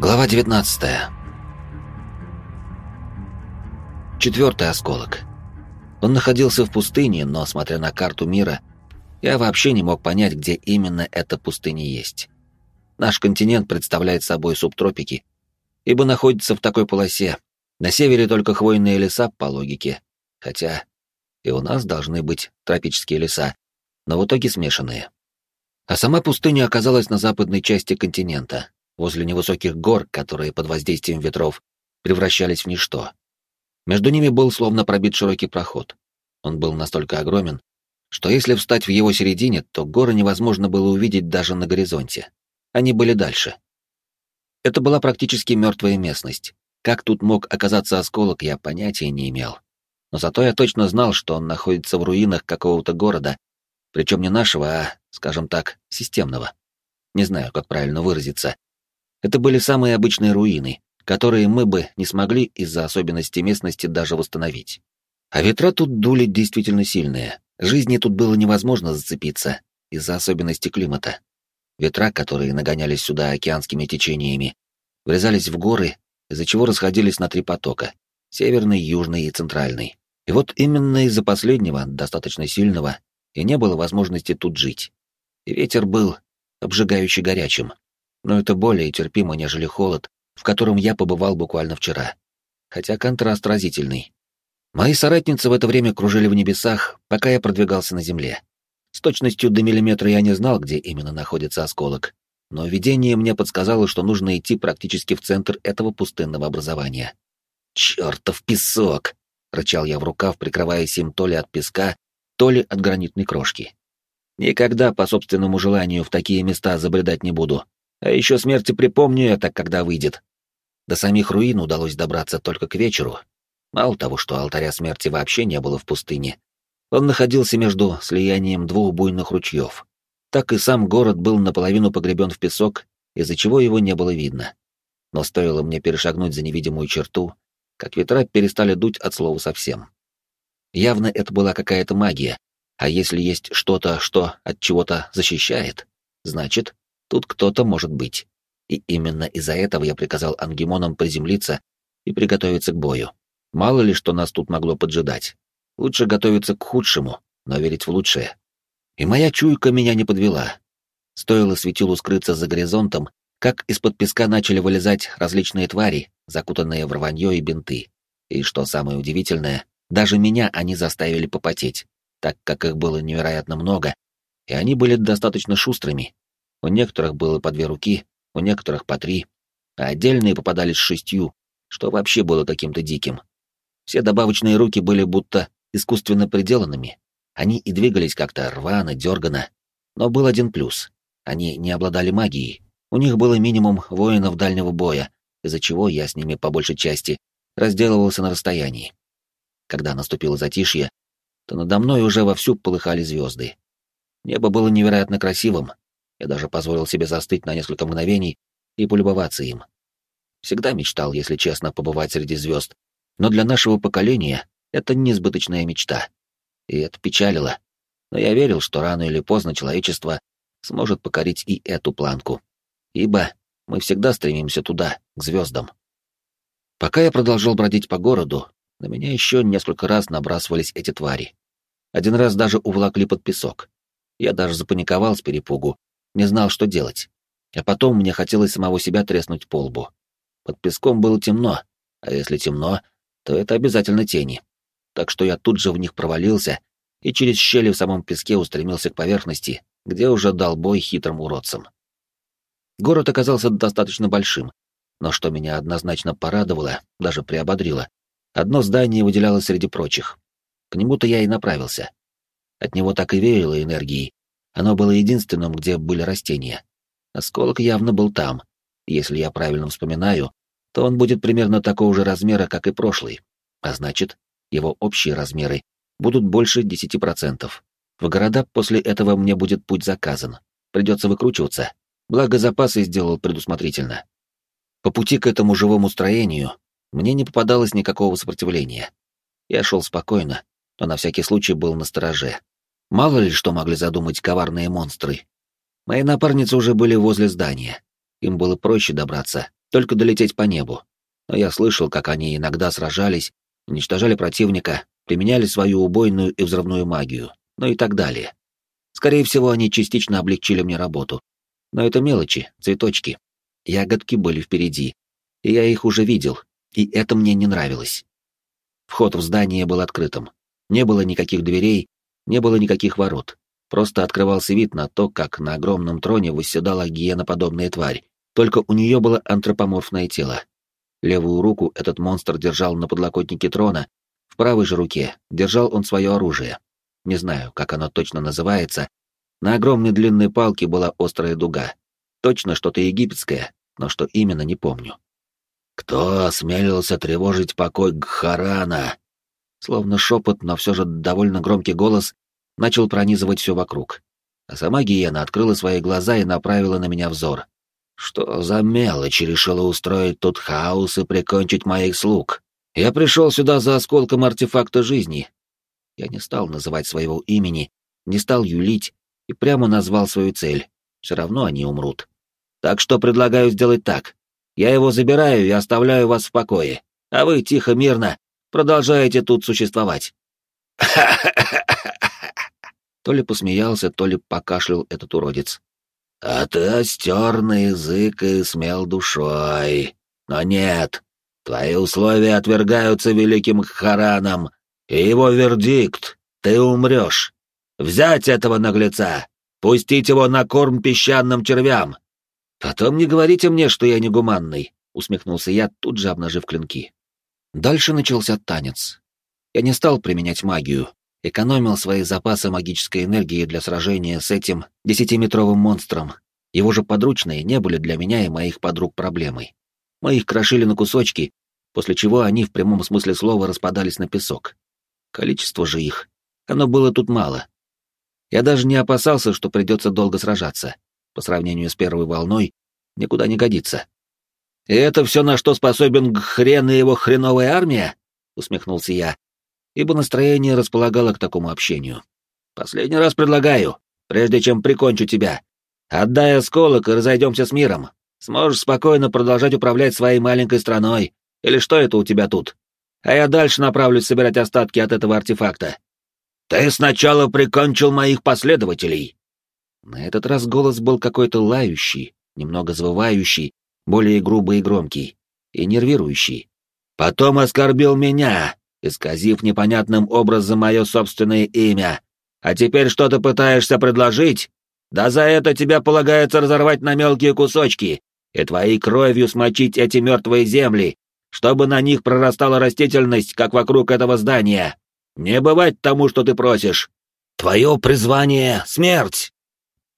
Глава 19. Четвертый осколок. Он находился в пустыне, но, смотря на карту мира, я вообще не мог понять, где именно эта пустыня есть. Наш континент представляет собой субтропики, ибо находится в такой полосе. На севере только хвойные леса, по логике. Хотя и у нас должны быть тропические леса, но в итоге смешанные. А сама пустыня оказалась на западной части континента, возле невысоких гор, которые под воздействием ветров превращались в ничто. Между ними был словно пробит широкий проход. Он был настолько огромен, что если встать в его середине, то горы невозможно было увидеть даже на горизонте. Они были дальше. Это была практически мертвая местность. Как тут мог оказаться осколок, я понятия не имел. Но зато я точно знал, что он находится в руинах какого-то города, причем не нашего, а, скажем так, системного. Не знаю, как правильно выразиться. Это были самые обычные руины, которые мы бы не смогли из-за особенностей местности даже восстановить. А ветра тут дули действительно сильные. Жизни тут было невозможно зацепиться из-за особенностей климата. Ветра, которые нагонялись сюда океанскими течениями, врезались в горы, из-за чего расходились на три потока — северный, южный и центральный. И вот именно из-за последнего, достаточно сильного, и не было возможности тут жить. И ветер был обжигающе горячим, но это более терпимо, нежели холод, в котором я побывал буквально вчера. Хотя контраст разительный. Мои соратницы в это время кружили в небесах, пока я продвигался на земле. С точностью до миллиметра я не знал, где именно находится осколок, но видение мне подсказало, что нужно идти практически в центр этого пустынного образования. «Чёртов песок!» — рычал я в рукав, прикрываясь им то ли от песка, то ли от гранитной крошки. «Никогда по собственному желанию в такие места забредать не буду, а еще смерти припомню это, когда выйдет. До самих руин удалось добраться только к вечеру. Мало того, что алтаря смерти вообще не было в пустыне, он находился между слиянием двух буйных ручьев. Так и сам город был наполовину погребен в песок, из-за чего его не было видно. Но стоило мне перешагнуть за невидимую черту, как ветра перестали дуть от слова совсем. Явно это была какая-то магия, а если есть что-то, что от чего-то защищает, значит, Тут кто-то может быть. И именно из-за этого я приказал ангемонам приземлиться и приготовиться к бою. Мало ли, что нас тут могло поджидать. Лучше готовиться к худшему, но верить в лучшее. И моя чуйка меня не подвела. Стоило светилу скрыться за горизонтом, как из-под песка начали вылезать различные твари, закутанные в рванье и бинты. И что самое удивительное, даже меня они заставили попотеть, так как их было невероятно много, и они были достаточно шустрыми, у некоторых было по две руки, у некоторых по три, а отдельные попадались шестью, что вообще было каким-то диким. Все добавочные руки были будто искусственно приделанными. Они и двигались как-то рвано, дергано. Но был один плюс. Они не обладали магией. У них было минимум воинов дальнего боя, из-за чего я с ними по большей части разделывался на расстоянии. Когда наступило затишье, то надо мной уже вовсю полыхали звезды. Небо было невероятно красивым, я даже позволил себе застыть на несколько мгновений и полюбоваться им. Всегда мечтал, если честно, побывать среди звезд, но для нашего поколения это несбыточная мечта. И это печалило. Но я верил, что рано или поздно человечество сможет покорить и эту планку. Ибо мы всегда стремимся туда, к звездам. Пока я продолжал бродить по городу, на меня еще несколько раз набрасывались эти твари. Один раз даже увлакли под песок. Я даже запаниковал с перепугу не знал, что делать. А потом мне хотелось самого себя треснуть по лбу. Под песком было темно, а если темно, то это обязательно тени. Так что я тут же в них провалился и через щели в самом песке устремился к поверхности, где уже дал бой хитрым уродцам. Город оказался достаточно большим, но что меня однозначно порадовало, даже приободрило, одно здание выделялось среди прочих. К нему-то я и направился. От него так и веяло энергией, оно было единственным, где были растения. Осколок явно был там. Если я правильно вспоминаю, то он будет примерно такого же размера, как и прошлый. А значит, его общие размеры будут больше 10%. В города после этого мне будет путь заказан. Придется выкручиваться. Благо запасы сделал предусмотрительно. По пути к этому живому строению мне не попадалось никакого сопротивления. Я шел спокойно, но на всякий случай был на стороже. Мало ли что могли задумать коварные монстры. Мои напарницы уже были возле здания. Им было проще добраться, только долететь по небу. Но я слышал, как они иногда сражались, уничтожали противника, применяли свою убойную и взрывную магию, ну и так далее. Скорее всего, они частично облегчили мне работу. Но это мелочи, цветочки. Ягодки были впереди, и я их уже видел, и это мне не нравилось. Вход в здание был открытым. Не было никаких дверей, не было никаких ворот. Просто открывался вид на то, как на огромном троне восседала гиеноподобная тварь, только у нее было антропоморфное тело. Левую руку этот монстр держал на подлокотнике трона, в правой же руке держал он свое оружие. Не знаю, как оно точно называется. На огромной длинной палке была острая дуга. Точно что-то египетское, но что именно, не помню. «Кто осмелился тревожить покой Гхарана?» Словно шепот, но все же довольно громкий голос начал пронизывать все вокруг. А сама гиена открыла свои глаза и направила на меня взор. Что за мелочь решила устроить тут хаос и прикончить моих слуг? Я пришел сюда за осколком артефакта жизни. Я не стал называть своего имени, не стал юлить и прямо назвал свою цель. Все равно они умрут. Так что предлагаю сделать так. Я его забираю и оставляю вас в покое, а вы тихо, мирно продолжаете тут существовать. То ли посмеялся, то ли покашлял этот уродец. А ты остер на язык и смел душой. Но нет, твои условия отвергаются великим Хараном, и его вердикт — ты умрешь. Взять этого наглеца, пустить его на корм песчаным червям. Потом не говорите мне, что я негуманный, — усмехнулся я, тут же обнажив клинки. Дальше начался танец. Я не стал применять магию, экономил свои запасы магической энергии для сражения с этим десятиметровым монстром. Его же подручные не были для меня и моих подруг проблемой. Мы их крошили на кусочки, после чего они в прямом смысле слова распадались на песок. Количество же их, оно было тут мало. Я даже не опасался, что придется долго сражаться. По сравнению с первой волной, никуда не годится. «И это все, на что способен хрен и его хреновая армия?» — усмехнулся я, ибо настроение располагало к такому общению. «Последний раз предлагаю, прежде чем прикончу тебя. Отдай осколок и разойдемся с миром. Сможешь спокойно продолжать управлять своей маленькой страной. Или что это у тебя тут? А я дальше направлюсь собирать остатки от этого артефакта. Ты сначала прикончил моих последователей!» На этот раз голос был какой-то лающий, немного завывающий, более грубый и громкий, и нервирующий. «Потом оскорбил меня, исказив непонятным образом мое собственное имя. А теперь что ты пытаешься предложить? Да за это тебе полагается разорвать на мелкие кусочки и твоей кровью смочить эти мертвые земли, чтобы на них прорастала растительность, как вокруг этого здания. Не бывать тому, что ты просишь. Твое призвание — смерть!»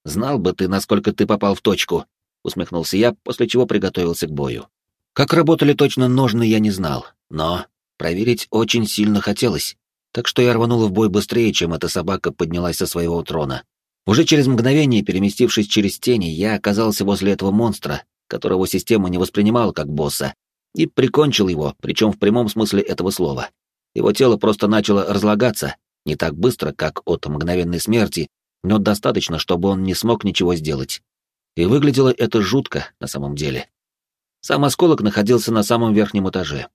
«Знал бы ты, насколько ты попал в точку», — усмехнулся я, после чего приготовился к бою. Как работали точно ножны, я не знал, но Проверить очень сильно хотелось, так что я рванул в бой быстрее, чем эта собака поднялась со своего трона. Уже через мгновение, переместившись через тени, я оказался возле этого монстра, которого система не воспринимала как босса, и прикончил его, причем в прямом смысле этого слова. Его тело просто начало разлагаться, не так быстро, как от мгновенной смерти, но достаточно, чтобы он не смог ничего сделать. И выглядело это жутко на самом деле. Сам осколок находился на самом верхнем этаже.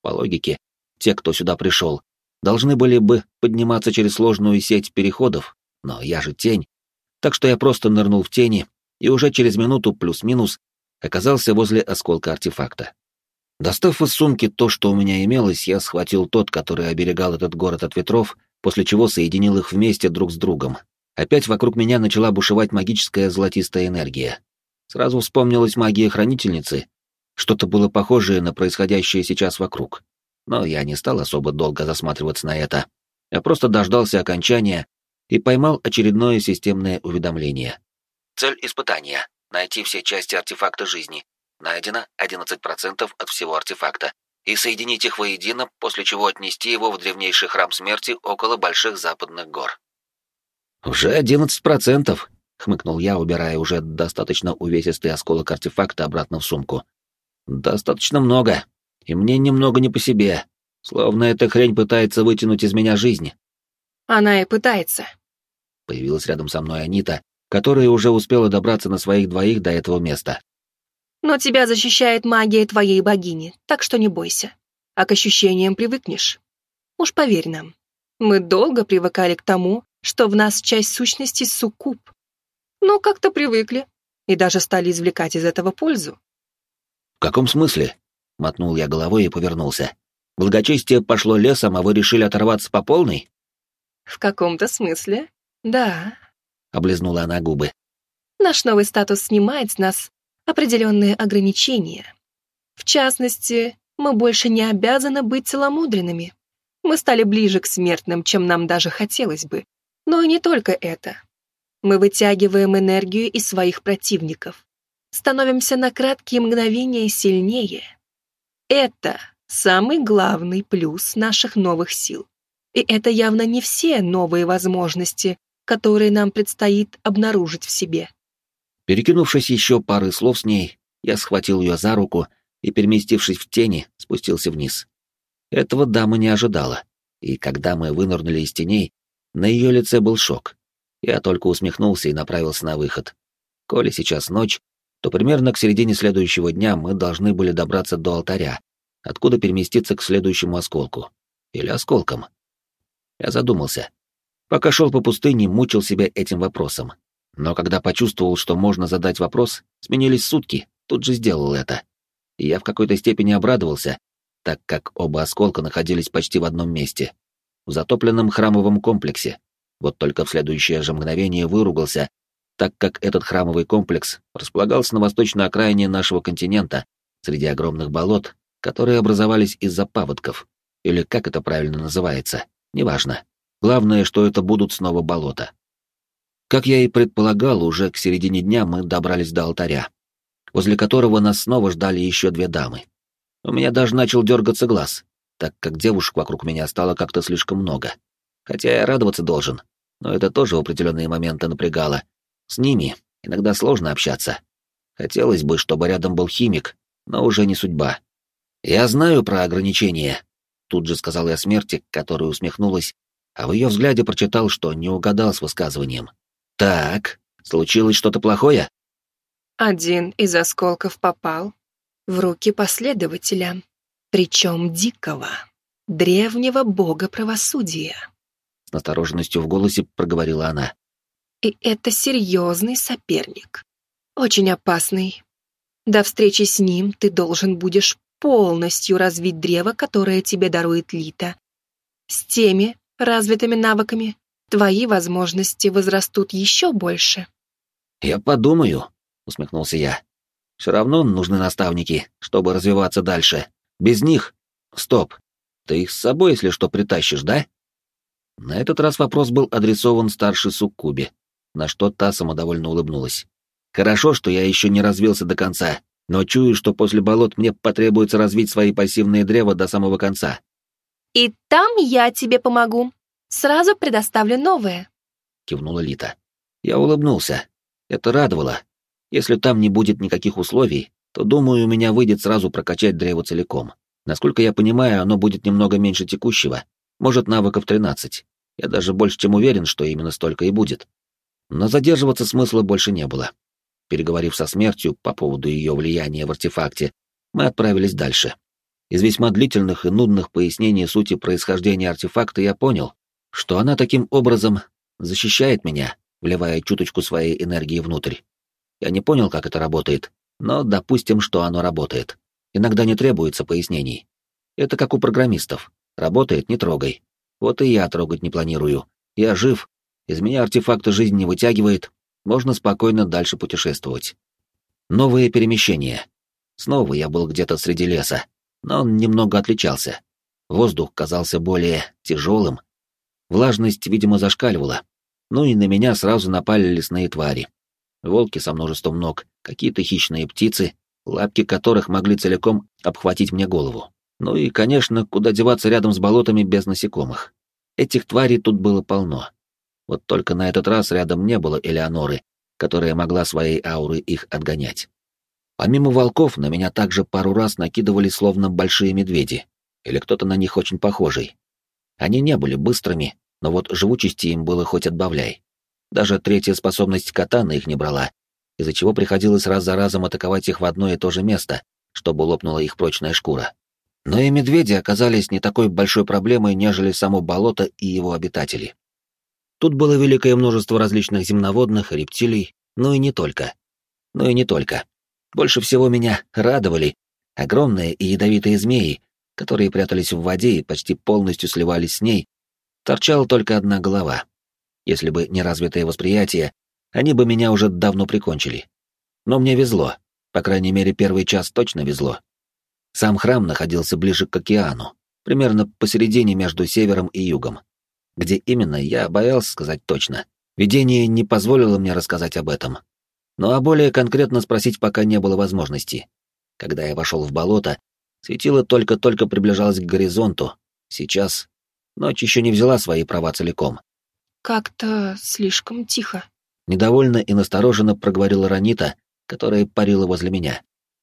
По логике, те, кто сюда пришел, должны были бы подниматься через сложную сеть переходов, но я же тень, так что я просто нырнул в тени и уже через минуту плюс-минус оказался возле осколка артефакта. Достав из сумки то, что у меня имелось, я схватил тот, который оберегал этот город от ветров, после чего соединил их вместе друг с другом. Опять вокруг меня начала бушевать магическая золотистая энергия. Сразу вспомнилась магия хранительницы, что-то было похожее на происходящее сейчас вокруг но я не стал особо долго засматриваться на это, а просто дождался окончания и поймал очередное системное уведомление. Цель испытания — найти все части артефакта жизни. Найдено 11% от всего артефакта. И соединить их воедино, после чего отнести его в древнейший храм смерти около больших западных гор. «Уже 11%, — хмыкнул я, убирая уже достаточно увесистый осколок артефакта обратно в сумку. «Достаточно много и мне немного не по себе, словно эта хрень пытается вытянуть из меня жизнь. Она и пытается. Появилась рядом со мной Анита, которая уже успела добраться на своих двоих до этого места. Но тебя защищает магия твоей богини, так что не бойся. А к ощущениям привыкнешь. Уж поверь нам, мы долго привыкали к тому, что в нас часть сущности суккуб. Но как-то привыкли и даже стали извлекать из этого пользу. «В каком смысле?» — мотнул я головой и повернулся. «Благочестие пошло лесом, а вы решили оторваться по полной?» «В каком-то смысле, да», — облизнула она губы. «Наш новый статус снимает с нас определенные ограничения. В частности, мы больше не обязаны быть целомудренными. Мы стали ближе к смертным, чем нам даже хотелось бы. Но и не только это. Мы вытягиваем энергию из своих противников. Становимся на краткие мгновения сильнее. Это самый главный плюс наших новых сил. И это явно не все новые возможности, которые нам предстоит обнаружить в себе. Перекинувшись еще пары слов с ней, я схватил ее за руку и, переместившись в тени, спустился вниз. Этого дама не ожидала, и когда мы вынырнули из теней, на ее лице был шок. Я только усмехнулся и направился на выход. Коли сейчас ночь, то примерно к середине следующего дня мы должны были добраться до алтаря, откуда переместиться к следующему осколку. Или осколкам. Я задумался. Пока шел по пустыне, мучил себя этим вопросом. Но когда почувствовал, что можно задать вопрос, сменились сутки, тут же сделал это. И я в какой-то степени обрадовался, так как оба осколка находились почти в одном месте. В затопленном храмовом комплексе. Вот только в следующее же мгновение выругался, так как этот храмовый комплекс располагался на восточной окраине нашего континента, среди огромных болот, которые образовались из-за паводков. Или как это правильно называется, неважно. Главное, что это будут снова болота. Как я и предполагал, уже к середине дня мы добрались до алтаря, возле которого нас снова ждали еще две дамы. У меня даже начал дергаться глаз, так как девушек вокруг меня стало как-то слишком много. Хотя я радоваться должен, но это тоже в определенные моменты напрягало. С ними иногда сложно общаться. Хотелось бы, чтобы рядом был химик, но уже не судьба. «Я знаю про ограничения», — тут же сказал я смерти, которая усмехнулась, а в ее взгляде прочитал, что не угадал с высказыванием. Так, случилось что-то плохое? Один из осколков попал в руки последователя, причем дикого, древнего бога правосудия. С настороженностью в голосе проговорила она. И это серьезный соперник. Очень опасный. До встречи с ним ты должен будешь полностью развить древо, которое тебе дарует Лита. С теми развитыми навыками, твои возможности возрастут еще больше. «Я подумаю», — усмехнулся я. «Все равно нужны наставники, чтобы развиваться дальше. Без них... Стоп. Ты их с собой, если что, притащишь, да?» На этот раз вопрос был адресован старшей Суккубе, на что та самодовольно улыбнулась. «Хорошо, что я еще не развился до конца, но чую, что после болот мне потребуется развить свои пассивные древа до самого конца». «И там я тебе помогу», Сразу предоставлю новое», — кивнула Лита. Я улыбнулся. Это радовало. Если там не будет никаких условий, то, думаю, у меня выйдет сразу прокачать древо целиком. Насколько я понимаю, оно будет немного меньше текущего, может, навыков 13. Я даже больше чем уверен, что именно столько и будет. Но задерживаться смысла больше не было. Переговорив со смертью по поводу ее влияния в артефакте, мы отправились дальше. Из весьма длительных и нудных пояснений сути происхождения артефакта я понял, что она таким образом защищает меня, вливая чуточку своей энергии внутрь. Я не понял, как это работает, но допустим, что оно работает. Иногда не требуется пояснений. Это как у программистов. Работает — не трогай. Вот и я трогать не планирую. Я жив, из меня артефакты жизни не вытягивает, можно спокойно дальше путешествовать. Новые перемещения. Снова я был где-то среди леса, но он немного отличался. Воздух казался более тяжелым, Влажность, видимо, зашкаливала. Ну и на меня сразу напали лесные твари. Волки со множеством ног, какие-то хищные птицы, лапки которых могли целиком обхватить мне голову. Ну и, конечно, куда деваться рядом с болотами без насекомых. Этих тварей тут было полно. Вот только на этот раз рядом не было Элеоноры, которая могла своей аурой их отгонять. Помимо волков, на меня также пару раз накидывали словно большие медведи, или кто-то на них очень похожий. Они не были быстрыми, но вот живучести им было хоть отбавляй. Даже третья способность кота на их не брала. из-за чего приходилось раз за разом атаковать их в одно и то же место, чтобы лопнула их прочная шкура. Но и медведи оказались не такой большой проблемой, нежели само болото и его обитатели. Тут было великое множество различных земноводных, рептилий, но и не только. Но и не только. Больше всего меня радовали огромные и ядовитые змеи, которые прятались в воде и почти полностью сливались с ней, торчала только одна голова. Если бы не развитое восприятие, они бы меня уже давно прикончили. Но мне везло, по крайней мере, первый час точно везло. Сам храм находился ближе к океану, примерно посередине между севером и югом. Где именно, я боялся сказать точно. Видение не позволило мне рассказать об этом. Ну а более конкретно спросить пока не было возможности. Когда я вошел в болото, светило только-только приближалось к горизонту. Сейчас ночь еще не взяла свои права целиком. «Как-то слишком тихо», — недовольно и настороженно проговорила Ранита, которая парила возле меня.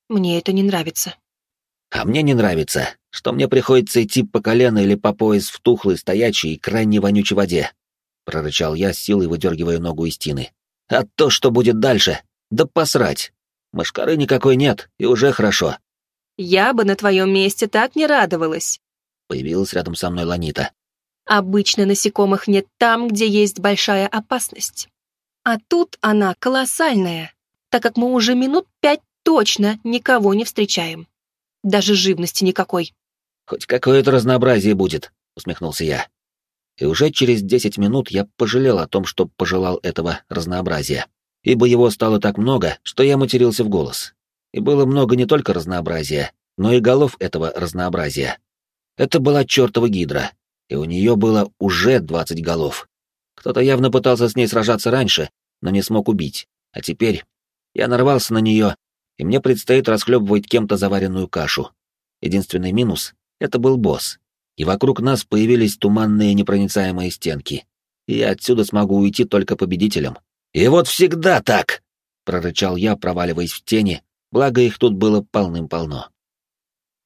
«Мне это не нравится». «А мне не нравится, что мне приходится идти по колено или по пояс в тухлой, стоячей и крайне вонючей воде», — прорычал я, силой выдергивая ногу из тины. «А то, что будет дальше, да посрать. Машкары никакой нет, и уже хорошо». «Я бы на твоем месте так не радовалась», — появилась рядом со мной Ланита. «Обычно насекомых нет там, где есть большая опасность. А тут она колоссальная, так как мы уже минут пять точно никого не встречаем. Даже живности никакой. «Хоть какое-то разнообразие будет», — усмехнулся я. И уже через десять минут я пожалел о том, что пожелал этого разнообразия, ибо его стало так много, что я матерился в голос. И было много не только разнообразия, но и голов этого разнообразия. Это была чертова гидра, и у нее было уже двадцать голов. Кто-то явно пытался с ней сражаться раньше, но не смог убить. А теперь я нарвался на нее, и мне предстоит расхлебывать кем-то заваренную кашу. Единственный минус — это был босс. И вокруг нас появились туманные непроницаемые стенки. И я отсюда смогу уйти только победителем. «И вот всегда так!» — прорычал я, проваливаясь в тени, благо их тут было полным-полно.